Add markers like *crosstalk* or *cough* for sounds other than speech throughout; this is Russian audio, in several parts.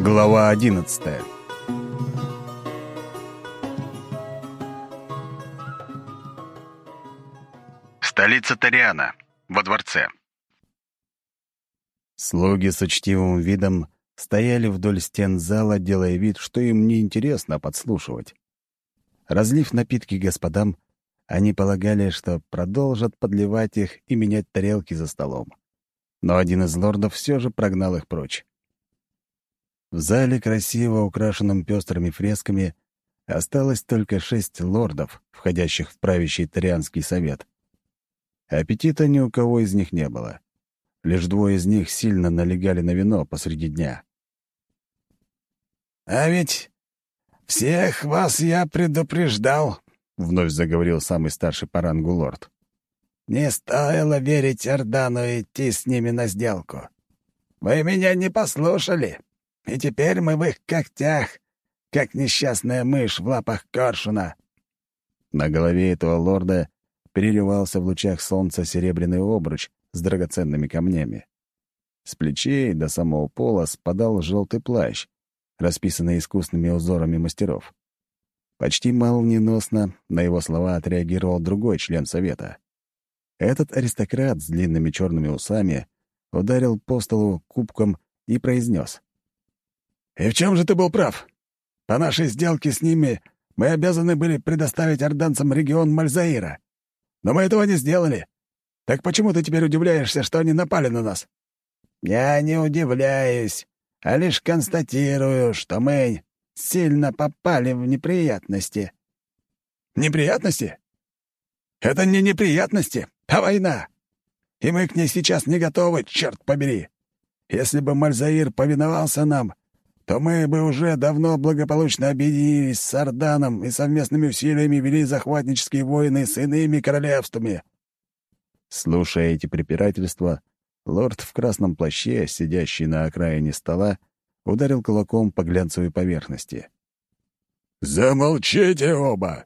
Глава одиннадцатая Столица Ториана. Во дворце. Слуги с учтивым видом стояли вдоль стен зала, делая вид, что им неинтересно подслушивать. Разлив напитки господам, они полагали, что продолжат подливать их и менять тарелки за столом. Но один из лордов все же прогнал их прочь. В зале, красиво украшенном пестрыми фресками, осталось только шесть лордов, входящих в правящий Тарианский совет. Аппетита ни у кого из них не было. Лишь двое из них сильно налегали на вино посреди дня. «А ведь всех вас я предупреждал», — вновь заговорил самый старший по рангу лорд. «Не стоило верить Ордану идти с ними на сделку. Вы меня не послушали, и теперь мы в их когтях, как несчастная мышь в лапах коршуна». На голове этого лорда переливался в лучах солнца серебряный обруч с драгоценными камнями. С плечей до самого пола спадал желтый плащ, расписанный искусными узорами мастеров. Почти молниеносно на его слова отреагировал другой член совета. Этот аристократ с длинными черными усами ударил по столу кубком и произнес. «И в чем же ты был прав? По нашей сделке с ними мы обязаны были предоставить орданцам регион Мальзаира. Но мы этого не сделали. Так почему ты теперь удивляешься, что они напали на нас?» «Я не удивляюсь, а лишь констатирую, что мы сильно попали в неприятности». «Неприятности? Это не неприятности, а война. И мы к ней сейчас не готовы, черт побери. Если бы Мальзаир повиновался нам, то мы бы уже давно благополучно объединились с Орданом и совместными усилиями вели захватнические войны с иными королевствами». Слушая эти препирательства, лорд в красном плаще, сидящий на окраине стола, ударил кулаком по глянцевой поверхности. «Замолчите оба!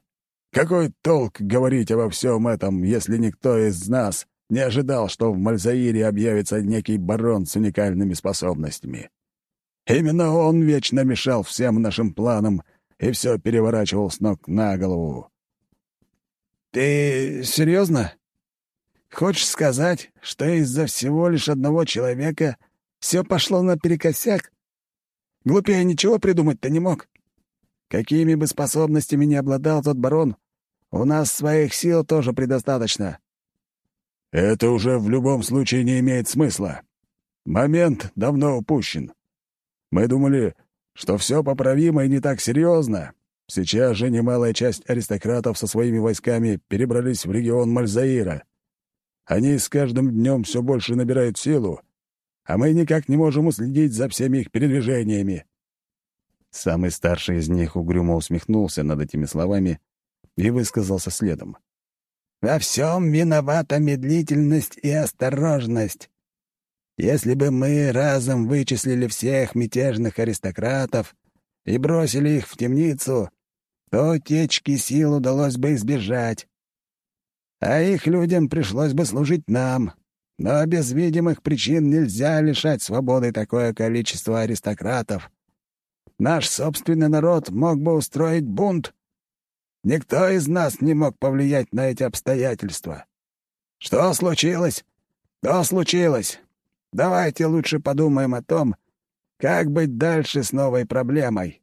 Какой толк говорить обо всем этом, если никто из нас не ожидал, что в Мальзаире объявится некий барон с уникальными способностями? Именно он вечно мешал всем нашим планам и все переворачивал с ног на голову». «Ты серьезно? Хочешь сказать, что из-за всего лишь одного человека все пошло наперекосяк? Глупее ничего придумать-то не мог. Какими бы способностями ни обладал тот барон, у нас своих сил тоже предостаточно. Это уже в любом случае не имеет смысла. Момент давно упущен. Мы думали, что все поправимо и не так серьезно. Сейчас же немалая часть аристократов со своими войсками перебрались в регион Мальзаира. Они с каждым днем все больше набирают силу, а мы никак не можем уследить за всеми их передвижениями». Самый старший из них угрюмо усмехнулся над этими словами и высказался следом. «Во всем виновата медлительность и осторожность. Если бы мы разом вычислили всех мятежных аристократов и бросили их в темницу, то утечки сил удалось бы избежать. А их людям пришлось бы служить нам, но без видимых причин нельзя лишать свободы такое количество аристократов. Наш собственный народ мог бы устроить бунт. Никто из нас не мог повлиять на эти обстоятельства. Что случилось? Что случилось? Давайте лучше подумаем о том, как быть дальше с новой проблемой.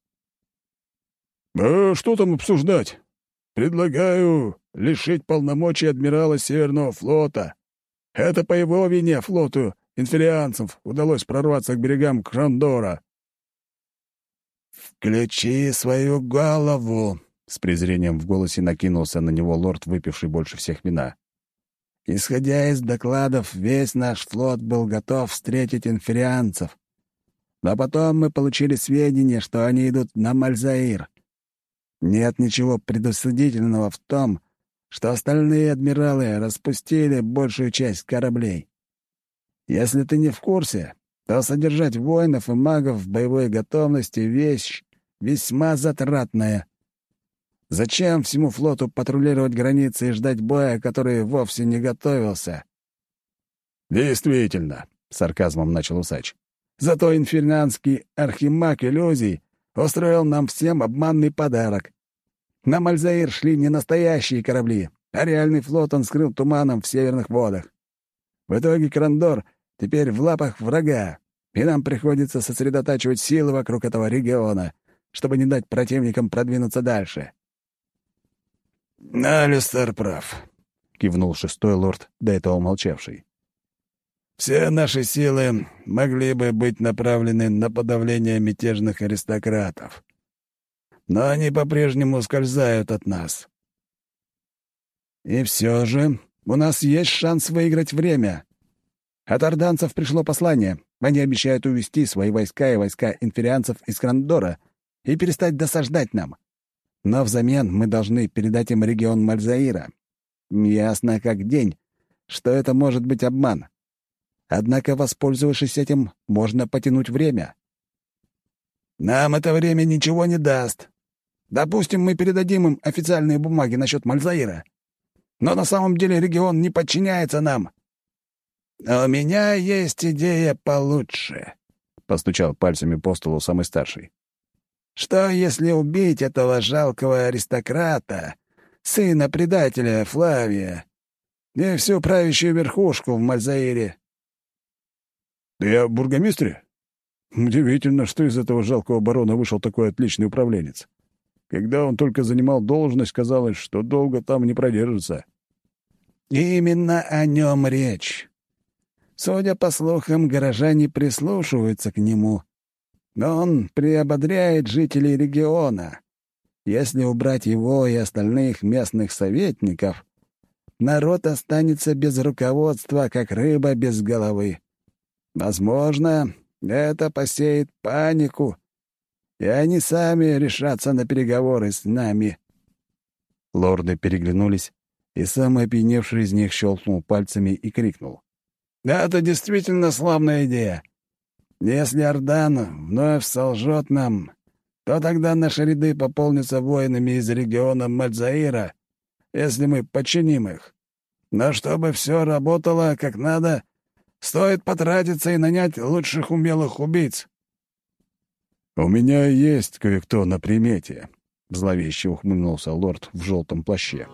«А что там обсуждать? Предлагаю лишить полномочий адмирала Северного флота», это по его вине флоту инферианцев удалось прорваться к берегам Крандора. «Включи свою голову!» — с презрением в голосе накинулся на него лорд, выпивший больше всех вина. «Исходя из докладов, весь наш флот был готов встретить инферианцев. Но потом мы получили сведения, что они идут на Мальзаир. Нет ничего предусудительного в том, что остальные адмиралы распустили большую часть кораблей. Если ты не в курсе, то содержать воинов и магов в боевой готовности — вещь весьма затратная. Зачем всему флоту патрулировать границы и ждать боя, который вовсе не готовился? «Действительно», — сарказмом начал усач. Зато инфернанский архимаг иллюзий устроил нам всем обманный подарок. На Мальзаир шли не настоящие корабли, а реальный флот он скрыл туманом в северных водах. В итоге Крандор теперь в лапах врага, и нам приходится сосредотачивать силы вокруг этого региона, чтобы не дать противникам продвинуться дальше. «Алистер прав», — кивнул шестой лорд, до этого молчавший. Все наши силы могли бы быть направлены на подавление мятежных аристократов. Но они по-прежнему ускользают от нас. И все же у нас есть шанс выиграть время. От орданцев пришло послание. Они обещают увести свои войска и войска инферианцев из Крандора и перестать досаждать нам. Но взамен мы должны передать им регион Мальзаира. Ясно как день, что это может быть обман. Однако, воспользовавшись этим, можно потянуть время. Нам это время ничего не даст. Допустим, мы передадим им официальные бумаги насчет Мальзаира. Но на самом деле регион не подчиняется нам. «У меня есть идея получше», — постучал пальцами по столу самый старший. «Что, если убить этого жалкого аристократа, сына предателя Флавия, и всю правящую верхушку в Мальзаире?» «Я бургомистре? Удивительно, что из этого жалкого барона вышел такой отличный управленец. Когда он только занимал должность, казалось, что долго там не продержится». «Именно о нем речь. Судя по слухам, горожане прислушиваются к нему. Но он приободряет жителей региона. Если убрать его и остальных местных советников, народ останется без руководства, как рыба без головы. Возможно, это посеет панику, и они сами решатся на переговоры с нами». Лорды переглянулись, и самый опьяневший из них щелкнул пальцами и крикнул. «Это действительно славная идея. Если Ордан вновь солжет нам, то тогда наши ряды пополнятся воинами из региона Мальзаира, если мы подчиним их. Но чтобы все работало как надо, Стоит потратиться и нанять лучших умелых убийц». «У меня есть кое-кто на примете», — зловеще ухмыльнулся лорд в желтом плаще.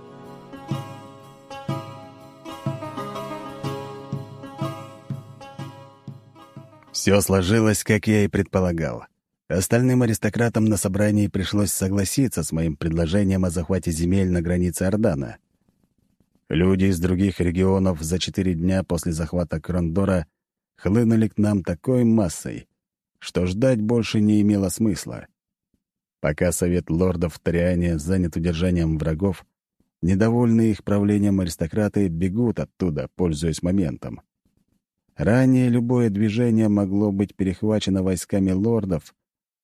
Все сложилось, как я и предполагал. Остальным аристократам на собрании пришлось согласиться с моим предложением о захвате земель на границе Ордана. Люди из других регионов за четыре дня после захвата Крондора хлынули к нам такой массой, что ждать больше не имело смысла. Пока Совет лордов в Ториане занят удержанием врагов, недовольные их правлением аристократы бегут оттуда, пользуясь моментом. Ранее любое движение могло быть перехвачено войсками лордов,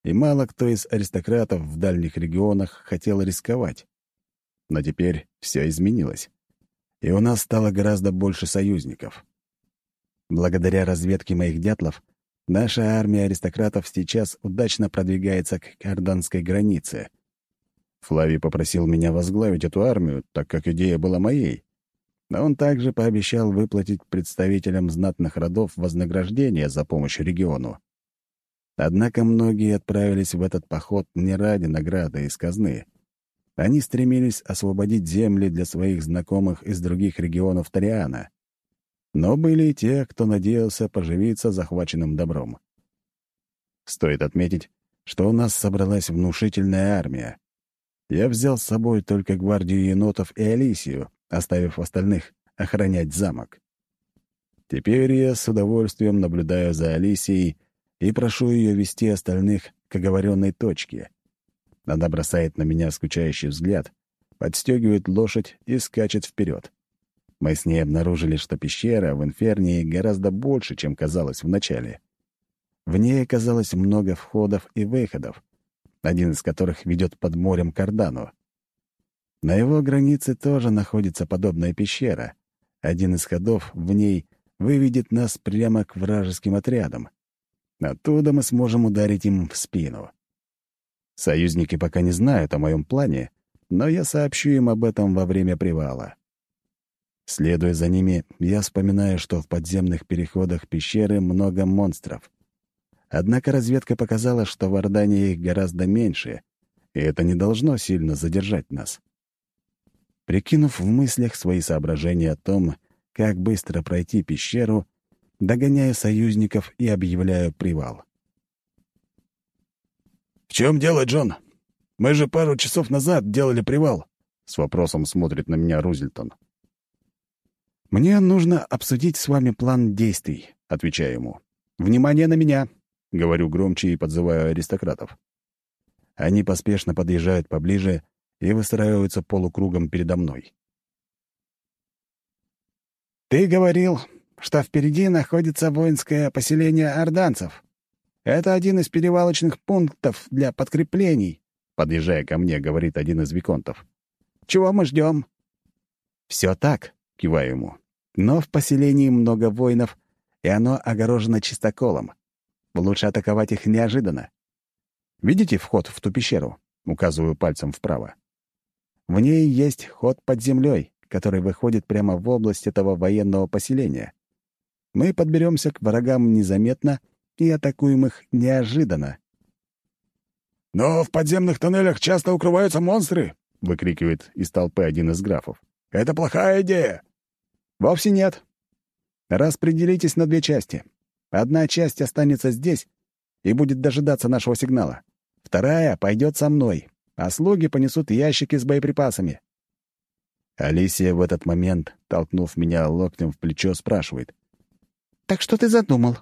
и мало кто из аристократов в дальних регионах хотел рисковать. Но теперь все изменилось и у нас стало гораздо больше союзников. Благодаря разведке моих дятлов, наша армия аристократов сейчас удачно продвигается к орданской границе. Флавий попросил меня возглавить эту армию, так как идея была моей. Но он также пообещал выплатить представителям знатных родов вознаграждение за помощь региону. Однако многие отправились в этот поход не ради награды из казны. Они стремились освободить земли для своих знакомых из других регионов Ториана. Но были и те, кто надеялся поживиться захваченным добром. Стоит отметить, что у нас собралась внушительная армия. Я взял с собой только гвардию енотов и Алисию, оставив остальных охранять замок. Теперь я с удовольствием наблюдаю за Алисией и прошу ее вести остальных к оговоренной точке — она бросает на меня скучающий взгляд, подстегивает лошадь и скачет вперед. Мы с ней обнаружили, что пещера в Инфернии гораздо больше, чем казалось вначале. В ней оказалось много входов и выходов, один из которых ведет под морем Кардану. На его границе тоже находится подобная пещера. Один из ходов в ней выведет нас прямо к вражеским отрядам. Оттуда мы сможем ударить им в спину. Союзники пока не знают о моем плане, но я сообщу им об этом во время привала. Следуя за ними, я вспоминаю, что в подземных переходах пещеры много монстров. Однако разведка показала, что в Ордане их гораздо меньше, и это не должно сильно задержать нас. Прикинув в мыслях свои соображения о том, как быстро пройти пещеру, догоняю союзников и объявляю привал. «В чем дело, Джон? Мы же пару часов назад делали привал», — с вопросом смотрит на меня Рузельтон. «Мне нужно обсудить с вами план действий», — отвечаю ему. «Внимание на меня!» — говорю громче и подзываю аристократов. Они поспешно подъезжают поближе и выстраиваются полукругом передо мной. «Ты говорил, что впереди находится воинское поселение орданцев. Это один из перевалочных пунктов для подкреплений», — подъезжая ко мне, говорит один из виконтов. «Чего мы ждем?» «Все так», — киваю ему. «Но в поселении много воинов, и оно огорожено чистоколом. Лучше атаковать их неожиданно. Видите вход в ту пещеру? Указываю пальцем вправо. В ней есть ход под землей, который выходит прямо в область этого военного поселения. Мы подберемся к врагам незаметно и атакуем их неожиданно. «Но в подземных тоннелях часто укрываются монстры!» — выкрикивает из толпы один из графов. «Это плохая идея!» «Вовсе нет. Распределитесь на две части. Одна часть останется здесь и будет дожидаться нашего сигнала. Вторая пойдет со мной, а слуги понесут ящики с боеприпасами. Алисия в этот момент, толкнув меня локтем в плечо, спрашивает. «Так что ты задумал?»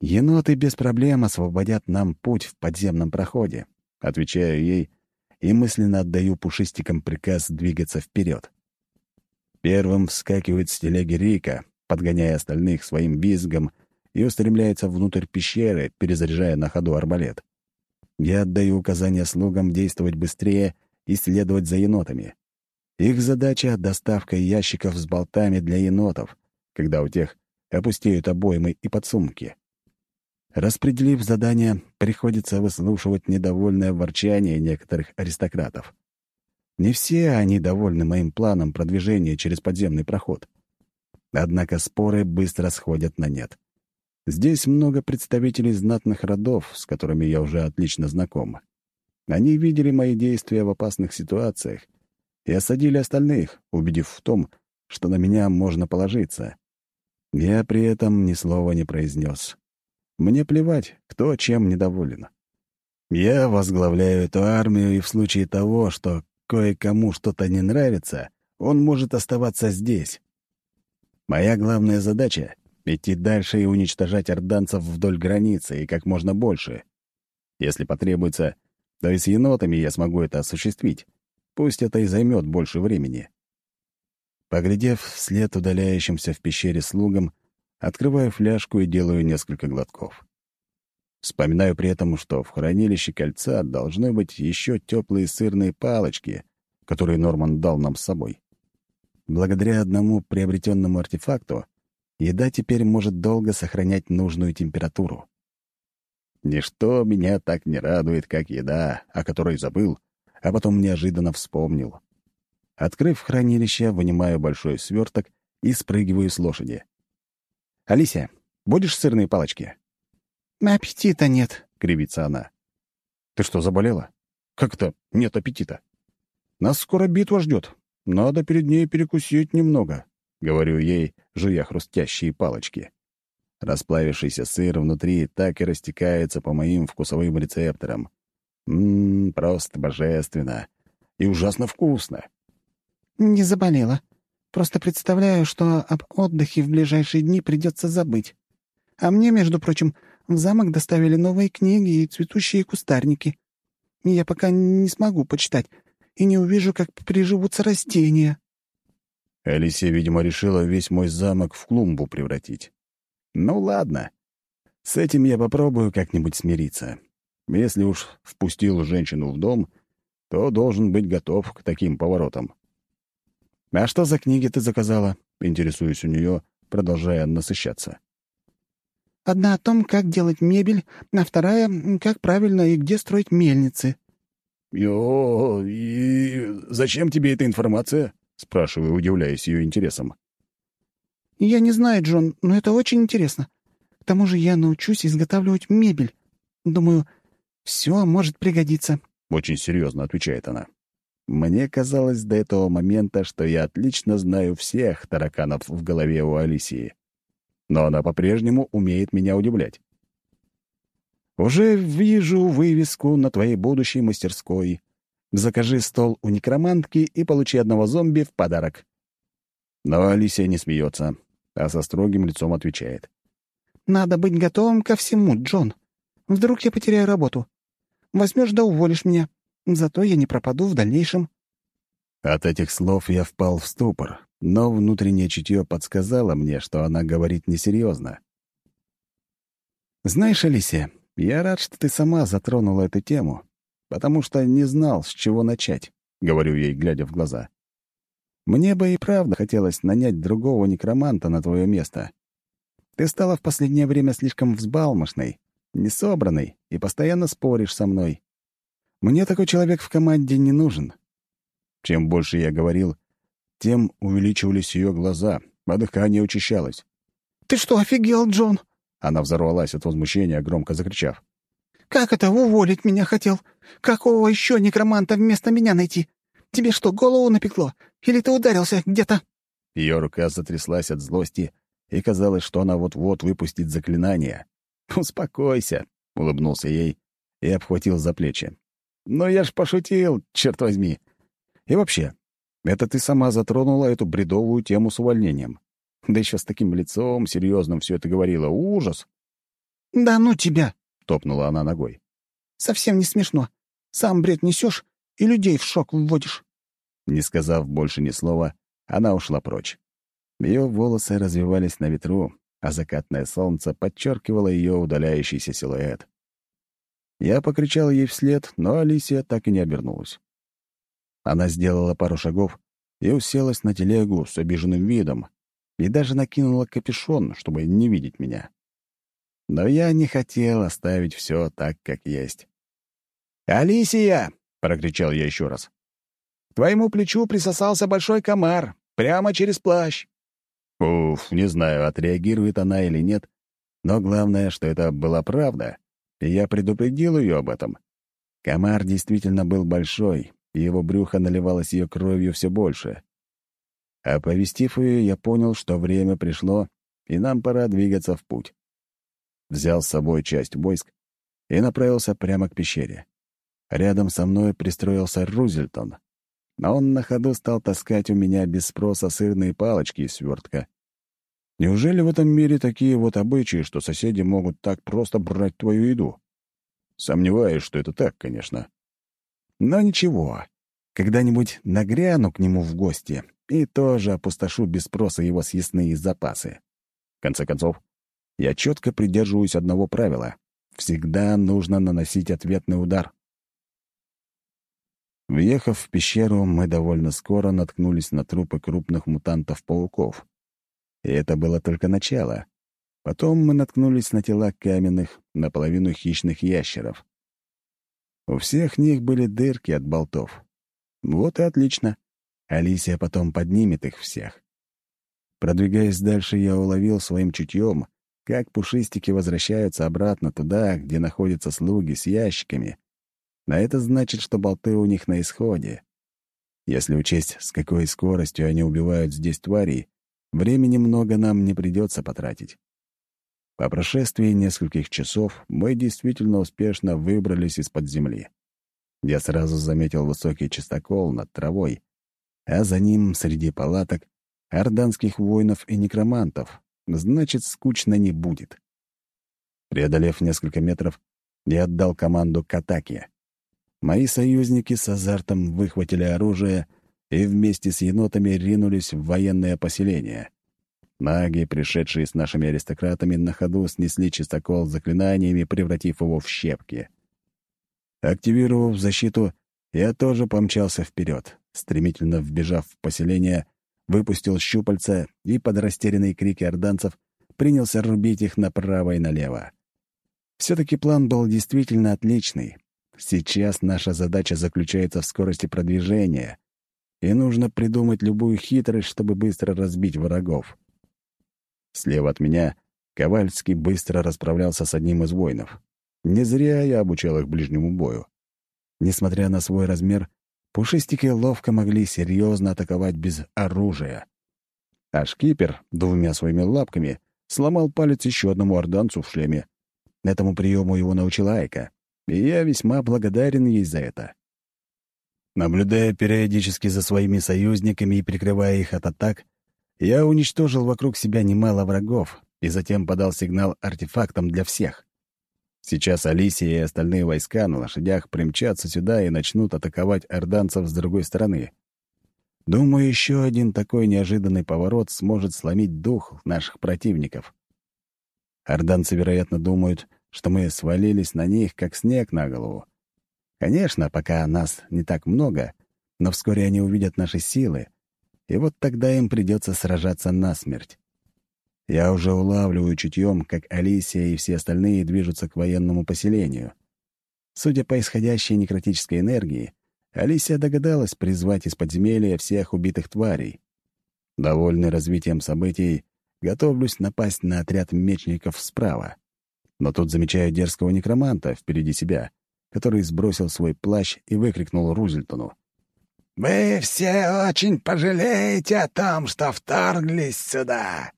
«Еноты без проблем освободят нам путь в подземном проходе», — отвечаю ей и мысленно отдаю пушистикам приказ двигаться вперед. Первым вскакивает с телеги Рика, подгоняя остальных своим визгом и устремляется внутрь пещеры, перезаряжая на ходу арбалет. Я отдаю указания слугам действовать быстрее и следовать за енотами. Их задача — доставка ящиков с болтами для енотов, когда у тех опустеют обоймы и подсумки. Распределив задание, приходится выслушивать недовольное ворчание некоторых аристократов. Не все они довольны моим планом продвижения через подземный проход. Однако споры быстро сходят на нет. Здесь много представителей знатных родов, с которыми я уже отлично знаком. Они видели мои действия в опасных ситуациях и осадили остальных, убедив в том, что на меня можно положиться. Я при этом ни слова не произнес. Мне плевать, кто чем недоволен. Я возглавляю эту армию, и в случае того, что кое-кому что-то не нравится, он может оставаться здесь. Моя главная задача — идти дальше и уничтожать орданцев вдоль границы и как можно больше. Если потребуется, то и с енотами я смогу это осуществить. Пусть это и займет больше времени. Поглядев вслед удаляющимся в пещере слугам, открываю фляжку и делаю несколько глотков. Вспоминаю при этом, что в хранилище кольца должны быть еще теплые сырные палочки, которые Норман дал нам с собой. Благодаря одному приобретенному артефакту еда теперь может долго сохранять нужную температуру. Ничто меня так не радует, как еда, о которой забыл, а потом неожиданно вспомнил. Открыв хранилище, вынимаю большой сверток и спрыгиваю с лошади. «Алисия, будешь сырные палочки?» «Аппетита нет», — кривится она. «Ты что, заболела? Как это нет аппетита? Нас скоро битва ждет. Надо перед ней перекусить немного», — говорю ей, жуя хрустящие палочки. Расплавившийся сыр внутри так и растекается по моим вкусовым рецепторам. Ммм, просто божественно. И ужасно вкусно. «Не заболела. Просто представляю, что об отдыхе в ближайшие дни придется забыть. А мне, между прочим, в замок доставили новые книги и цветущие кустарники. Я пока не смогу почитать, и не увижу, как приживутся растения». Алисия, видимо, решила весь мой замок в клумбу превратить. Ну ладно. С этим я попробую как-нибудь смириться. Если уж впустил женщину в дом, то должен быть готов к таким поворотам. «А что за книги ты заказала?» — интересуюсь у нее, продолжая насыщаться. «Одна о том, как делать мебель, а вторая — как правильно и где строить мельницы», «О, и зачем тебе эта информация?» — спрашиваю, удивляясь ее интересом. «Я не знаю, Джон, но это очень интересно. К тому же я научусь изготавливать мебель. Думаю, все может пригодиться», — очень серьезно отвечает она. Мне казалось до этого момента, что я отлично знаю всех тараканов в голове у Алисии. Но она по-прежнему умеет меня удивлять. «Уже вижу вывеску на твоей будущей мастерской. Закажи стол у некромантки и получи одного зомби в подарок». Но Алисия не смеется, а со строгим лицом отвечает. «Надо быть готовым ко всему, Джон. Вдруг я потеряю работу. Возьмешь да уволишь меня. Зато я не пропаду в дальнейшем». От этих слов я впал в ступор, но внутреннее чутье подсказало мне, что она говорит несерьезно. «Знаешь, Алисия, я рад, что ты сама затронула эту тему, потому что не знал, с чего начать», — говорю ей, глядя в глаза. «Мне бы и правда хотелось нанять другого некроманта на твое место. Ты стала в последнее время слишком взбалмошной, несобранной и постоянно споришь со мной. Мне такой человек в команде не нужен». Чем больше я говорил, тем увеличивались ее глаза, а дыхание учащалось. «Ты что, офигел, Джон?» Она взорвалась от возмущения, громко закричав. «Как это уволить меня хотел? Какого еще некроманта вместо меня найти? Тебе что, голову напекло? Или ты ударился где-то?» Ее рука затряслась от злости, и казалось, что она вот-вот выпустит заклинание. «Успокойся», — улыбнулся ей и обхватил за плечи. «Но я ж пошутил, черт возьми. И вообще, это ты сама затронула эту бредовую тему с увольнением. Да еще с таким лицом серьезным все это говорила. Ужас!» «Да ну тебя!» — топнула она ногой. «Совсем не смешно. Сам бред несешь и людей в шок вводишь». Не сказав больше ни слова, она ушла прочь. Ее волосы развивались на ветру, а закатное солнце подчеркивало ее удаляющийся силуэт. Я покричал ей вслед, но Алисия так и не обернулась. Она сделала пару шагов и уселась на телегу с обиженным видом и даже накинула капюшон, чтобы не видеть меня. Но я не хотел оставить все так, как есть. «Алисия!» — прокричал я еще раз. «К твоему плечу присосался большой комар, прямо через плащ». Уф, не знаю, отреагирует она или нет, но главное, что это была правда и я предупредил ее об этом. Комар действительно был большой, и его брюхо наливалось ее кровью все больше. Оповестив ее, я понял, что время пришло, и нам пора двигаться в путь. Взял с собой часть войск и направился прямо к пещере. Рядом со мной пристроился Рузельтон. но Он на ходу стал таскать у меня без спроса сырные палочки из свертка. Неужели в этом мире такие вот обычаи, что соседи могут так просто брать твою еду? Сомневаюсь, что это так, конечно. Но ничего, когда-нибудь нагряну к нему в гости и тоже опустошу без спроса его съестные запасы. В конце концов, я четко придерживаюсь одного правила — всегда нужно наносить ответный удар. Въехав в пещеру, мы довольно скоро наткнулись на трупы крупных мутантов-пауков. И это было только начало. Потом мы наткнулись на тела каменных, наполовину хищных ящеров. У всех них были дырки от болтов. Вот и отлично. Алисия потом поднимет их всех. Продвигаясь дальше, я уловил своим чутьем, как пушистики возвращаются обратно туда, где находятся слуги с ящиками. А это значит, что болты у них на исходе. Если учесть, с какой скоростью они убивают здесь тварей, Времени много нам не придется потратить. По прошествии нескольких часов мы действительно успешно выбрались из-под земли. Я сразу заметил высокий чистокол над травой, а за ним, среди палаток, орданских воинов и некромантов. Значит, скучно не будет. Преодолев несколько метров, я отдал команду к атаке. Мои союзники с азартом выхватили оружие — и вместе с енотами ринулись в военное поселение. Маги, пришедшие с нашими аристократами, на ходу снесли чистокол заклинаниями, превратив его в щепки. Активировав защиту, я тоже помчался вперед, стремительно вбежав в поселение, выпустил щупальца и под растерянные крики орданцев принялся рубить их направо и налево. Все-таки план был действительно отличный. Сейчас наша задача заключается в скорости продвижения, и нужно придумать любую хитрость, чтобы быстро разбить врагов. Слева от меня Ковальский быстро расправлялся с одним из воинов. Не зря я обучал их ближнему бою. Несмотря на свой размер, пушистики ловко могли серьезно атаковать без оружия. А шкипер двумя своими лапками сломал палец еще одному орданцу в шлеме. Этому приему его научила Айка, и я весьма благодарен ей за это. Наблюдая периодически за своими союзниками и прикрывая их от атак, я уничтожил вокруг себя немало врагов и затем подал сигнал артефактам для всех. Сейчас Алисия и остальные войска на лошадях примчатся сюда и начнут атаковать орданцев с другой стороны. Думаю, еще один такой неожиданный поворот сможет сломить дух наших противников. Орданцы, вероятно, думают, что мы свалились на них, как снег на голову. Конечно, пока нас не так много, но вскоре они увидят наши силы, и вот тогда им придется сражаться насмерть. Я уже улавливаю чутьем, как Алисия и все остальные движутся к военному поселению. Судя по исходящей некротической энергии, Алисия догадалась призвать из подземелья всех убитых тварей. Довольный развитием событий, готовлюсь напасть на отряд мечников справа. Но тут замечаю дерзкого некроманта впереди себя, который сбросил свой плащ и выкрикнул Рузельтону. «Вы все очень пожалеете о том, что вторглись сюда!»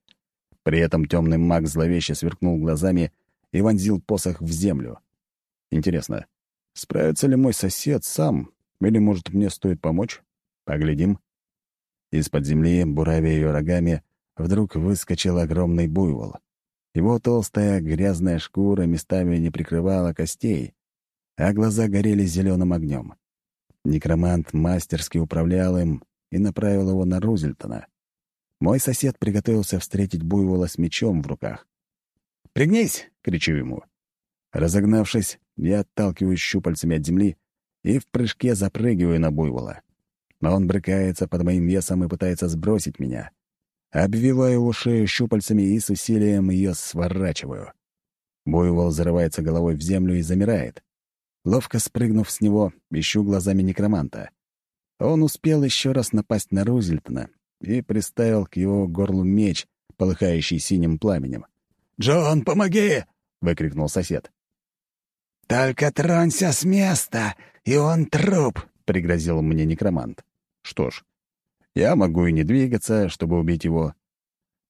При этом темный маг зловеще сверкнул глазами и вонзил посох в землю. Интересно, справится ли мой сосед сам, или, может, мне стоит помочь? Поглядим. Из-под земли, буравя ее рогами, вдруг выскочил огромный буйвол. Его толстая грязная шкура местами не прикрывала костей, а глаза горели зеленым огнем. Некромант мастерски управлял им и направил его на Рузельтона. Мой сосед приготовился встретить буйвола с мечом в руках. «Пригнись!» — кричу ему. Разогнавшись, я отталкиваюсь щупальцами от земли и в прыжке запрыгиваю на буйвола. Но он брыкается под моим весом и пытается сбросить меня. Обвиваю его шею щупальцами и с усилием ее сворачиваю. Буйвол зарывается головой в землю и замирает. Ловко спрыгнув с него, ищу глазами некроманта. Он успел еще раз напасть на Рузельтона, и приставил к его горлу меч, полыхающий синим пламенем. «Джон, помоги!» — выкрикнул сосед. «Только тронься с места, и он труп!» — пригрозил мне некромант. «Что ж, я могу и не двигаться, чтобы убить его.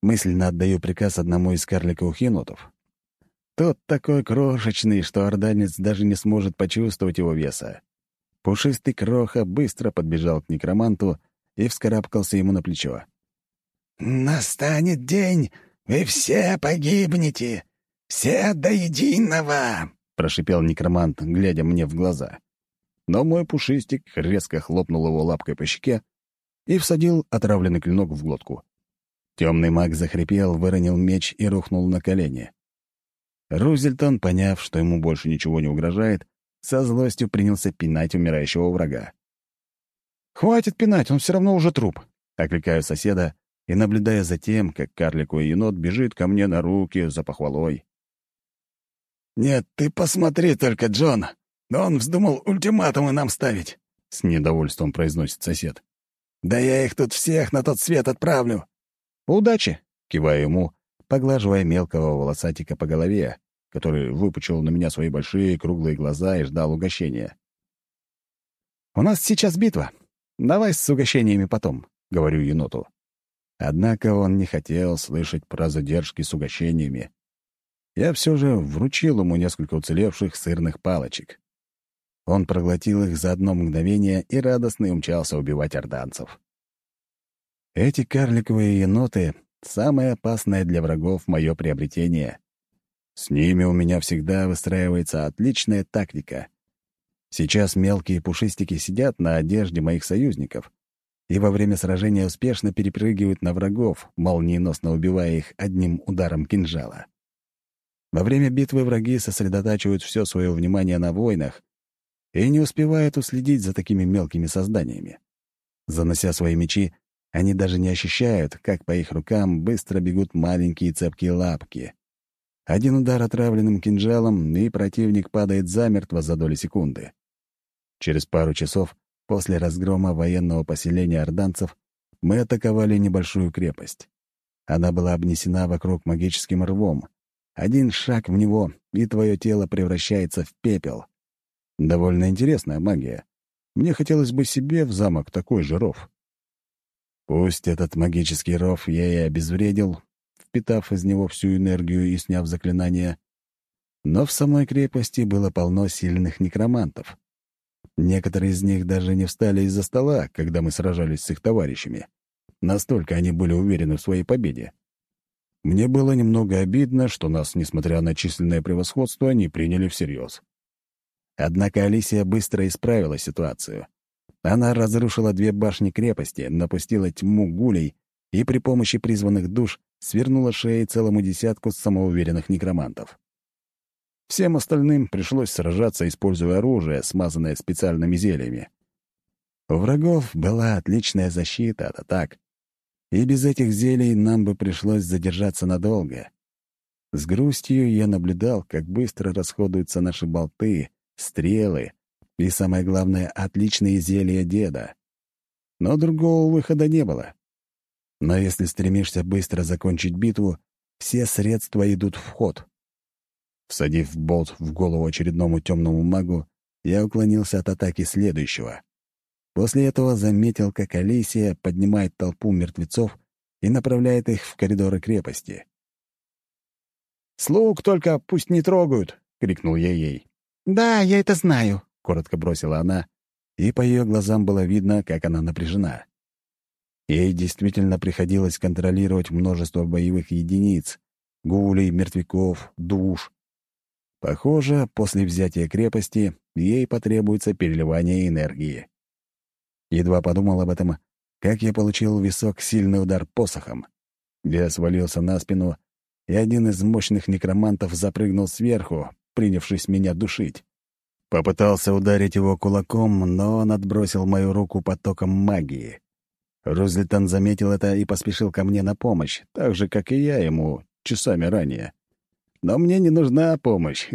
Мысленно отдаю приказ одному из карликовых енотов. Тот такой крошечный, что орданец даже не сможет почувствовать его веса. Пушистый кроха быстро подбежал к некроманту и вскарабкался ему на плечо. «Настанет день, вы все погибнете! Все до единого!» — прошипел некромант, глядя мне в глаза. Но мой пушистик резко хлопнул его лапкой по щеке и всадил отравленный клинок в глотку. Темный маг захрипел, выронил меч и рухнул на колени. Рузельтон, поняв, что ему больше ничего не угрожает, со злостью принялся пинать умирающего врага. «Хватит пинать, он все равно уже труп», — окликаю соседа и наблюдая за тем, как карликовый енот бежит ко мне на руки за похвалой. «Нет, ты посмотри только, Джон. Он вздумал ультиматумы нам ставить», — с недовольством произносит сосед. «Да я их тут всех на тот свет отправлю». «Удачи!» — киваю ему, поглаживая мелкого волосатика по голове, который выпучил на меня свои большие круглые глаза и ждал угощения. «У нас сейчас битва. «Давай с угощениями потом», — говорю еноту. Однако он не хотел слышать про задержки с угощениями. Я все же вручил ему несколько уцелевших сырных палочек. Он проглотил их за одно мгновение и радостно умчался убивать орданцев. Эти карликовые еноты — самое опасное для врагов мое приобретение. С ними у меня всегда выстраивается отличная тактика. Сейчас мелкие пушистики сидят на одежде моих союзников и во время сражения успешно перепрыгивают на врагов, молниеносно убивая их одним ударом кинжала. Во время битвы враги сосредотачивают все свое внимание на войнах и не успевают уследить за такими мелкими созданиями. Занося свои мечи, они даже не ощущают, как по их рукам быстро бегут маленькие цепкие лапки. Один удар отравленным кинжалом, и противник падает замертво за доли секунды. Через пару часов после разгрома военного поселения орданцев мы атаковали небольшую крепость. Она была обнесена вокруг магическим рвом, Один шаг в него, и твое тело превращается в пепел. Довольно интересная магия. Мне хотелось бы себе в замок такой же ров. Пусть этот магический ров я и обезвредил, впитав из него всю энергию и сняв заклинание, но в самой крепости было полно сильных некромантов. Некоторые из них даже не встали из-за стола, когда мы сражались с их товарищами. Настолько они были уверены в своей победе. Мне было немного обидно, что нас, несмотря на численное превосходство, не приняли всерьез. Однако Алисия быстро исправила ситуацию. Она разрушила две башни крепости, напустила тьму гулей и при помощи призванных душ свернула шеи целому десятку самоуверенных некромантов. Всем остальным пришлось сражаться, используя оружие, смазанное специальными зельями. У врагов была отличная защита от атак, и без этих зелий нам бы пришлось задержаться надолго. С грустью я наблюдал, как быстро расходуются наши болты, стрелы и, самое главное, отличные зелья деда. Но другого выхода не было. Но если стремишься быстро закончить битву, все средства идут в ход. Всадив болт в голову очередному темному магу, я уклонился от атаки следующего. После этого заметил, как Алисия поднимает толпу мертвецов и направляет их в коридоры крепости. «Слуг только пусть не трогают!» — крикнул я ей. «Да, я это знаю», — коротко бросила она, и по ее глазам было видно, как она напряжена. Ей действительно приходилось контролировать множество боевых единиц — гулей, мертвяков, душ. Похоже, после взятия крепости ей потребуется переливание энергии. Едва подумал об этом, как я получил в висок сильный удар посохом. Я свалился на спину, и один из мощных некромантов запрыгнул сверху, принявшись меня душить. Попытался ударить его кулаком, но он отбросил мою руку потоком магии. Рузельтон заметил это и поспешил ко мне на помощь, так же, как и я ему часами ранее. Но мне не нужна помощь.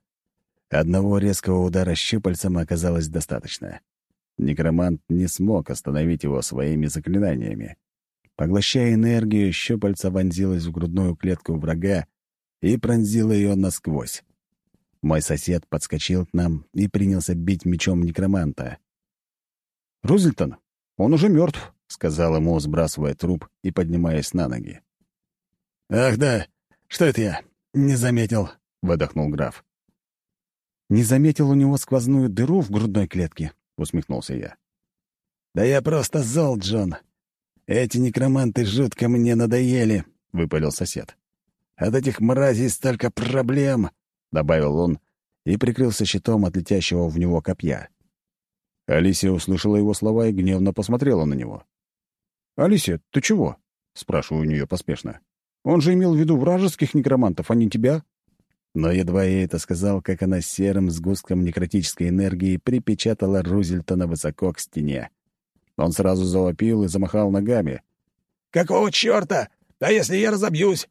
*laughs* Одного резкого удара щупальцем оказалось достаточно. Некромант не смог остановить его своими заклинаниями. Поглощая энергию, щупальца вонзилась в грудную клетку врага и пронзила ее насквозь. Мой сосед подскочил к нам и принялся бить мечом некроманта. «Рузельтон, он уже мертв, — сказал ему, сбрасывая труп и поднимаясь на ноги. «Ах да, что это я? Не заметил», — выдохнул граф. «Не заметил у него сквозную дыру в грудной клетке?» — усмехнулся я. «Да я просто зол, Джон. Эти некроманты жутко мне надоели», — выпалил сосед. «От этих мразей столько проблем», — добавил он и прикрылся щитом от летящего в него копья. Алисия услышала его слова и гневно посмотрела на него. «Алисия, ты чего?» — спрашиваю у нее поспешно. «Он же имел в виду вражеских некромантов, а не тебя». Но едва я это сказал, как она серым сгустком некротической энергии припечатала Рузельтона высоко к стене. Он сразу завопил и замахал ногами. «Какого черта? А если я разобьюсь?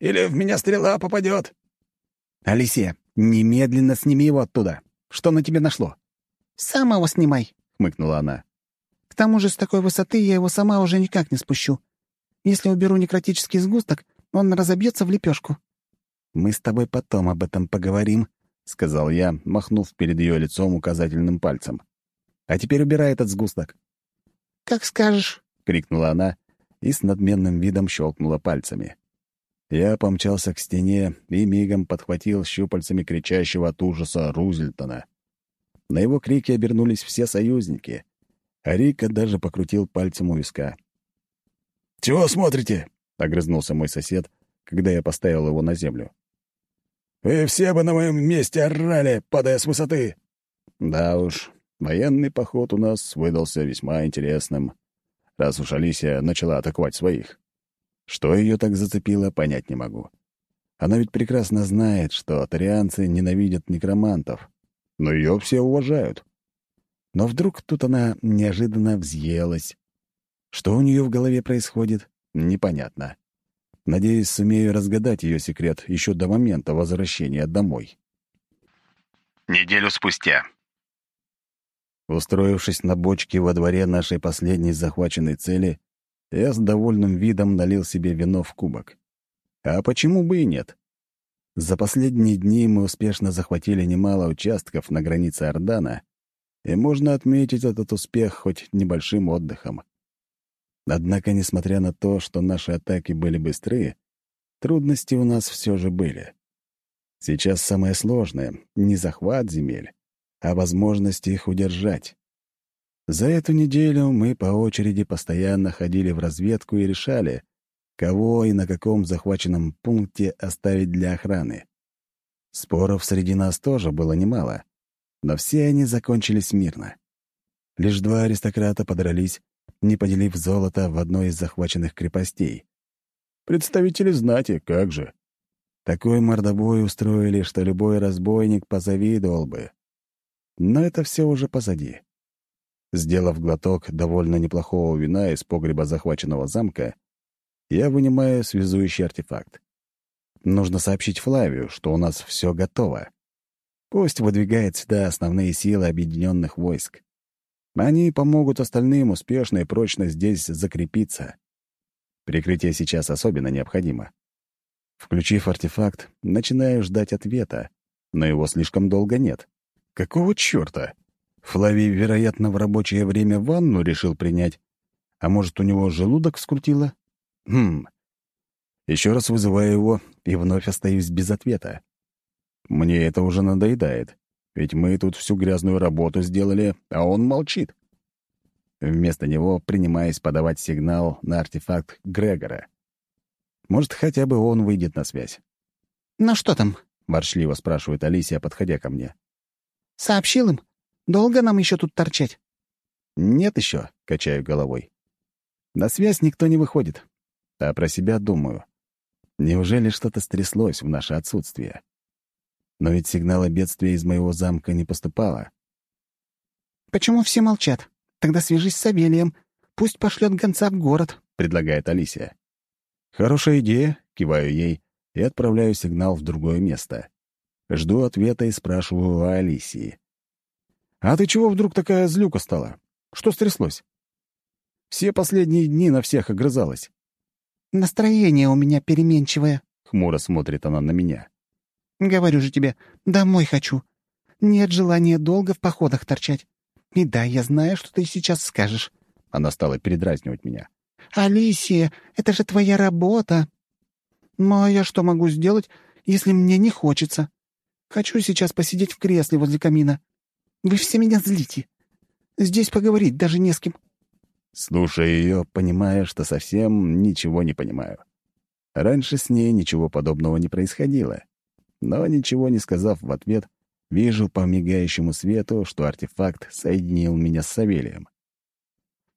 Или в меня стрела попадет?» «Алисия, немедленно сними его оттуда. Что на тебе нашло?» «Сам его снимай», — хмыкнула она. К тому же с такой высоты я его сама уже никак не спущу. Если уберу некротический сгусток, он разобьется в лепешку. «Мы с тобой потом об этом поговорим», — сказал я, махнув перед ее лицом указательным пальцем. «А теперь убирай этот сгусток». «Как скажешь», — крикнула она и с надменным видом щелкнула пальцами. Я помчался к стене и мигом подхватил щупальцами кричащего от ужаса Рузельтона. На его крики обернулись все союзники. А Рика даже покрутил пальцем у виска. «Чего смотрите?» — огрызнулся мой сосед, когда я поставил его на землю. «Вы все бы на моем месте орали, падая с высоты!» Да уж, военный поход у нас выдался весьма интересным, раз уж Алисия начала атаковать своих. Что ее так зацепило, понять не могу. Она ведь прекрасно знает, что тарианцы ненавидят некромантов, но ее все уважают. Но вдруг тут она неожиданно взъелась. Что у нее в голове происходит, непонятно. Надеюсь, сумею разгадать ее секрет еще до момента возвращения домой. Неделю спустя. Устроившись на бочке во дворе нашей последней захваченной цели, я с довольным видом налил себе вино в кубок. А почему бы и нет? За последние дни мы успешно захватили немало участков на границе Ордана, и можно отметить этот успех хоть небольшим отдыхом. Однако, несмотря на то, что наши атаки были быстрые, трудности у нас все же были. Сейчас самое сложное — не захват земель, а возможность их удержать. За эту неделю мы по очереди постоянно ходили в разведку и решали, кого и на каком захваченном пункте оставить для охраны. Споров среди нас тоже было немало, но все они закончились мирно. Лишь два аристократа подрались, не поделив золото в одной из захваченных крепостей. Представители знати, как же. Такой мордобой устроили, что любой разбойник позавидовал бы. Но это все уже позади. Сделав глоток довольно неплохого вина из погреба захваченного замка, я вынимаю связующий артефакт. Нужно сообщить Флавию, что у нас все готово. Пусть выдвигает сюда основные силы объединенных войск. Они помогут остальным успешно и прочно здесь закрепиться. Прикрытие сейчас особенно необходимо. Включив артефакт, начинаю ждать ответа, но его слишком долго нет. Какого чёрта? Флавий, вероятно, в рабочее время ванну решил принять. А может, у него желудок скрутило? Хм. Еще раз вызываю его и вновь остаюсь без ответа. Мне это уже надоедает, ведь мы тут всю грязную работу сделали, а он молчит. Вместо него принимаясь подавать сигнал на артефакт Грегора. Может, хотя бы он выйдет на связь. «Ну что там?» — ворчливо спрашивает Алисия, подходя ко мне. «Сообщил им? Долго нам еще тут торчать?» «Нет еще», — качаю головой. На связь никто не выходит. А про себя думаю. Неужели что-то стряслось в наше отсутствие? Но ведь сигнала бедствия из моего замка не поступало. «Почему все молчат? Тогда свяжись с Савелием. Пусть пошлет гонца в город», — предлагает Алисия. «Хорошая идея», — киваю ей и отправляю сигнал в другое место. Жду ответа и спрашиваю у Алисии. «А ты чего вдруг такая злюка стала? Что стряслось?» Все последние дни на всех огрызалась. «Настроение у меня переменчивое», — хмуро смотрит она на меня. Говорю же тебе, домой хочу. Нет желания долго в походах торчать. И да, я знаю, что ты сейчас скажешь». Она стала передразнивать меня. «Алисия, это же твоя работа». «Ну, а я что могу сделать, если мне не хочется? Хочу сейчас посидеть в кресле возле камина. Вы все меня злите. Здесь поговорить даже не с кем». Слушая ее, понимая, что совсем ничего не понимаю. Раньше с ней ничего подобного не происходило но, ничего не сказав в ответ, вижу по мигающему свету, что артефакт соединил меня с Савелием.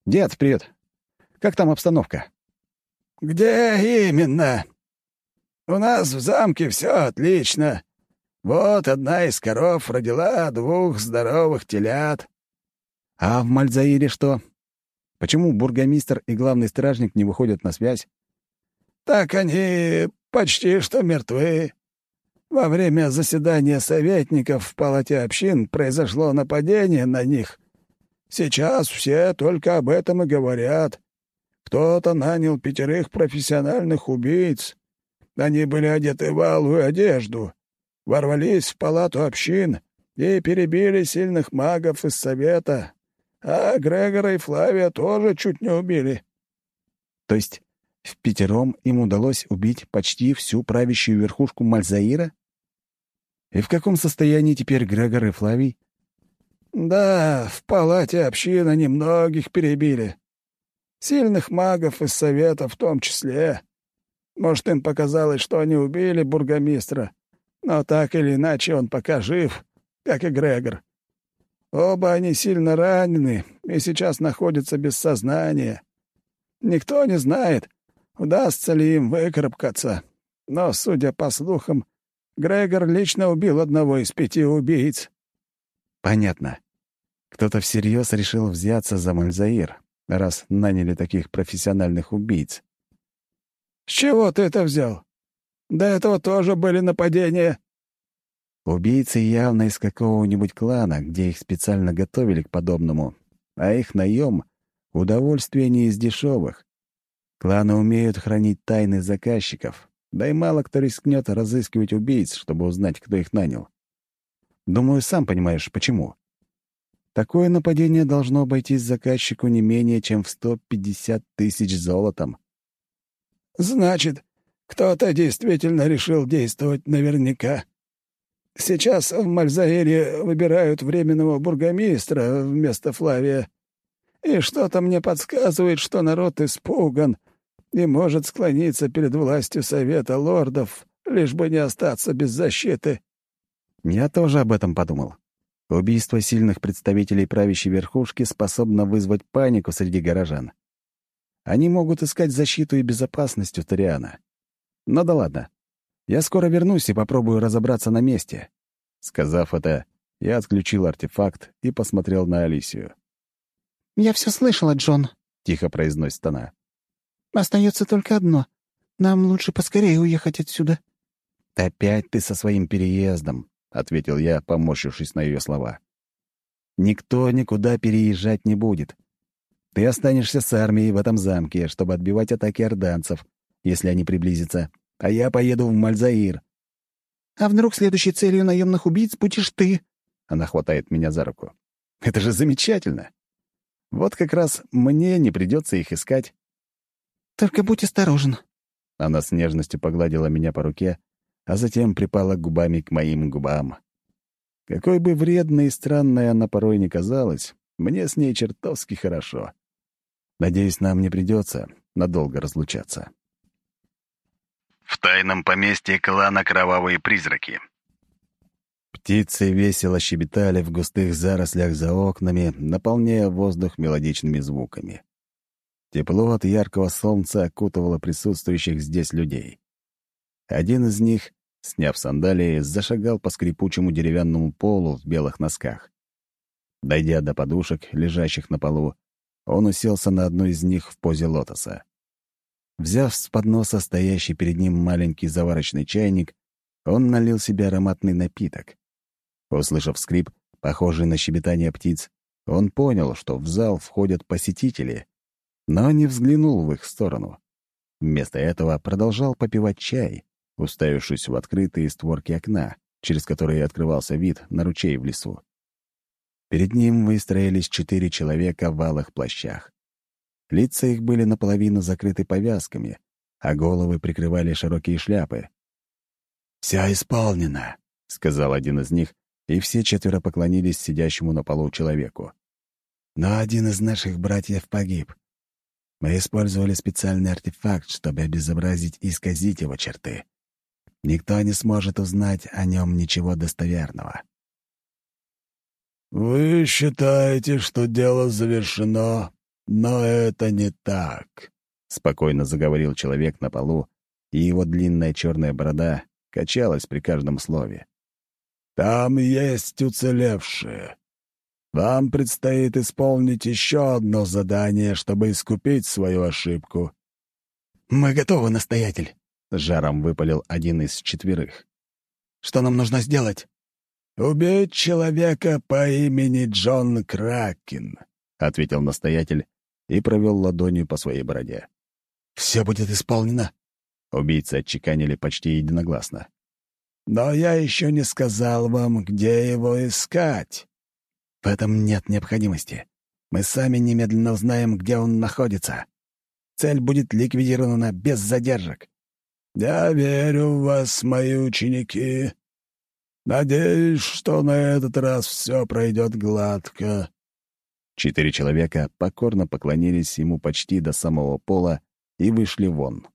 «Дед, привет! Как там обстановка?» «Где именно?» «У нас в замке все отлично. Вот одна из коров родила двух здоровых телят». «А в Мальзаире что? Почему бургомистр и главный стражник не выходят на связь?» «Так они почти что мертвы. Во время заседания советников в палате общин произошло нападение на них. Сейчас все только об этом и говорят. Кто-то нанял пятерых профессиональных убийц. Они были одеты в алую одежду, ворвались в палату общин и перебили сильных магов из совета. А Грегора и Флавия тоже чуть не убили. То есть в пятером им удалось убить почти всю правящую верхушку Мальзаира? И в каком состоянии теперь Грегор и Флавий? Да, в палате общины немногих перебили. Сильных магов из совета в том числе. Может, им показалось, что они убили бургомистра, но так или иначе он пока жив, как и Грегор. Оба они сильно ранены и сейчас находятся без сознания. Никто не знает, удастся ли им выкарабкаться. Но, судя по слухам, Грегор лично убил одного из пяти убийц». «Понятно. Кто-то всерьез решил взяться за Мальзаир, раз наняли таких профессиональных убийц». «С чего ты это взял? До этого тоже были нападения». Убийцы явно из какого-нибудь клана, где их специально готовили к подобному, а их наем — удовольствие не из дешевых. Кланы умеют хранить тайны заказчиков, да и мало кто рискнет разыскивать убийц, чтобы узнать, кто их нанял. Думаю, сам понимаешь, почему. Такое нападение должно обойтись заказчику не менее чем в 150 тысяч золотом. «Значит, кто-то действительно решил действовать наверняка. Сейчас в Мальзаире выбирают временного бургомистра вместо Флавия. И что-то мне подсказывает, что народ испуган и может склониться перед властью Совета Лордов, лишь бы не остаться без защиты». Я тоже об этом подумал. Убийство сильных представителей правящей верхушки способно вызвать панику среди горожан. Они могут искать защиту и безопасность у Ториана. Но да ладно. Я скоро вернусь и попробую разобраться на месте. Сказав это, я отключил артефакт и посмотрел на Алисию. «Я все слышала, Джон», — тихо произносит она. «Остается только одно. Нам лучше поскорее уехать отсюда». «Опять ты со своим переездом», — ответил я, поморщившись на ее слова. «Никто никуда переезжать не будет. Ты останешься с армией в этом замке, чтобы отбивать атаки орданцев, если они приблизятся, а я поеду в Мальзаир». «А вдруг следующей целью наемных убийц будешь ты?» Она хватает меня за руку. «Это же замечательно! Вот как раз мне не придется их искать». «Только будь осторожен». Она с нежностью погладила меня по руке, а затем припала губами к моим губам. Какой бы вредной и странной она порой не казалась, мне с ней чертовски хорошо. Надеюсь, нам не придется надолго разлучаться. В тайном поместье клана Кровавые Призраки. Птицы весело щебетали в густых зарослях за окнами, наполняя воздух мелодичными звуками. Тепло от яркого солнца окутывало присутствующих здесь людей. Один из них, сняв сандалии, зашагал по скрипучему деревянному полу в белых носках. Дойдя до подушек, лежащих на полу, он уселся на одну из них в позе лотоса. Взяв с подноса стоящий перед ним маленький заварочный чайник, он налил себе ароматный напиток. Услышав скрип, похожий на щебетание птиц, он понял, что в зал входят посетители, но не взглянул в их сторону. Вместо этого продолжал попивать чай, уставившись в открытые створки окна, через которые открывался вид на ручей в лесу. Перед ним выстроились четыре человека в алых плащах. Лица их были наполовину закрыты повязками, а головы прикрывали широкие шляпы. «Все исполнено», — сказал один из них, и все четверо поклонились сидящему на полу человеку. «Но один из наших братьев погиб. Мы использовали специальный артефакт, чтобы обезобразить и исказить его черты. Никто не сможет узнать о нем ничего достоверного. «Вы считаете, что дело завершено, но это не так», — спокойно заговорил человек на полу, и его длинная черная борода качалась при каждом слове. «Там есть уцелевшие. Вам предстоит исполнить еще одно задание, чтобы искупить свою ошибку». «Мы готовы, настоятель», — жаром выпалил один из четверых. «Что нам нужно сделать?» «Убить человека по имени Джон Кракен», — ответил настоятель и провел ладонью по своей бороде. «Все будет исполнено», — убийцы отчеканили почти единогласно. «Но я еще не сказал вам, где его искать». «В этом нет необходимости. Мы сами немедленно узнаем, где он находится. Цель будет ликвидирована без задержек. «Я верю в вас, мои ученики. Надеюсь, что на этот раз все пройдет гладко». Четыре человека покорно поклонились ему почти до самого пола и вышли вон.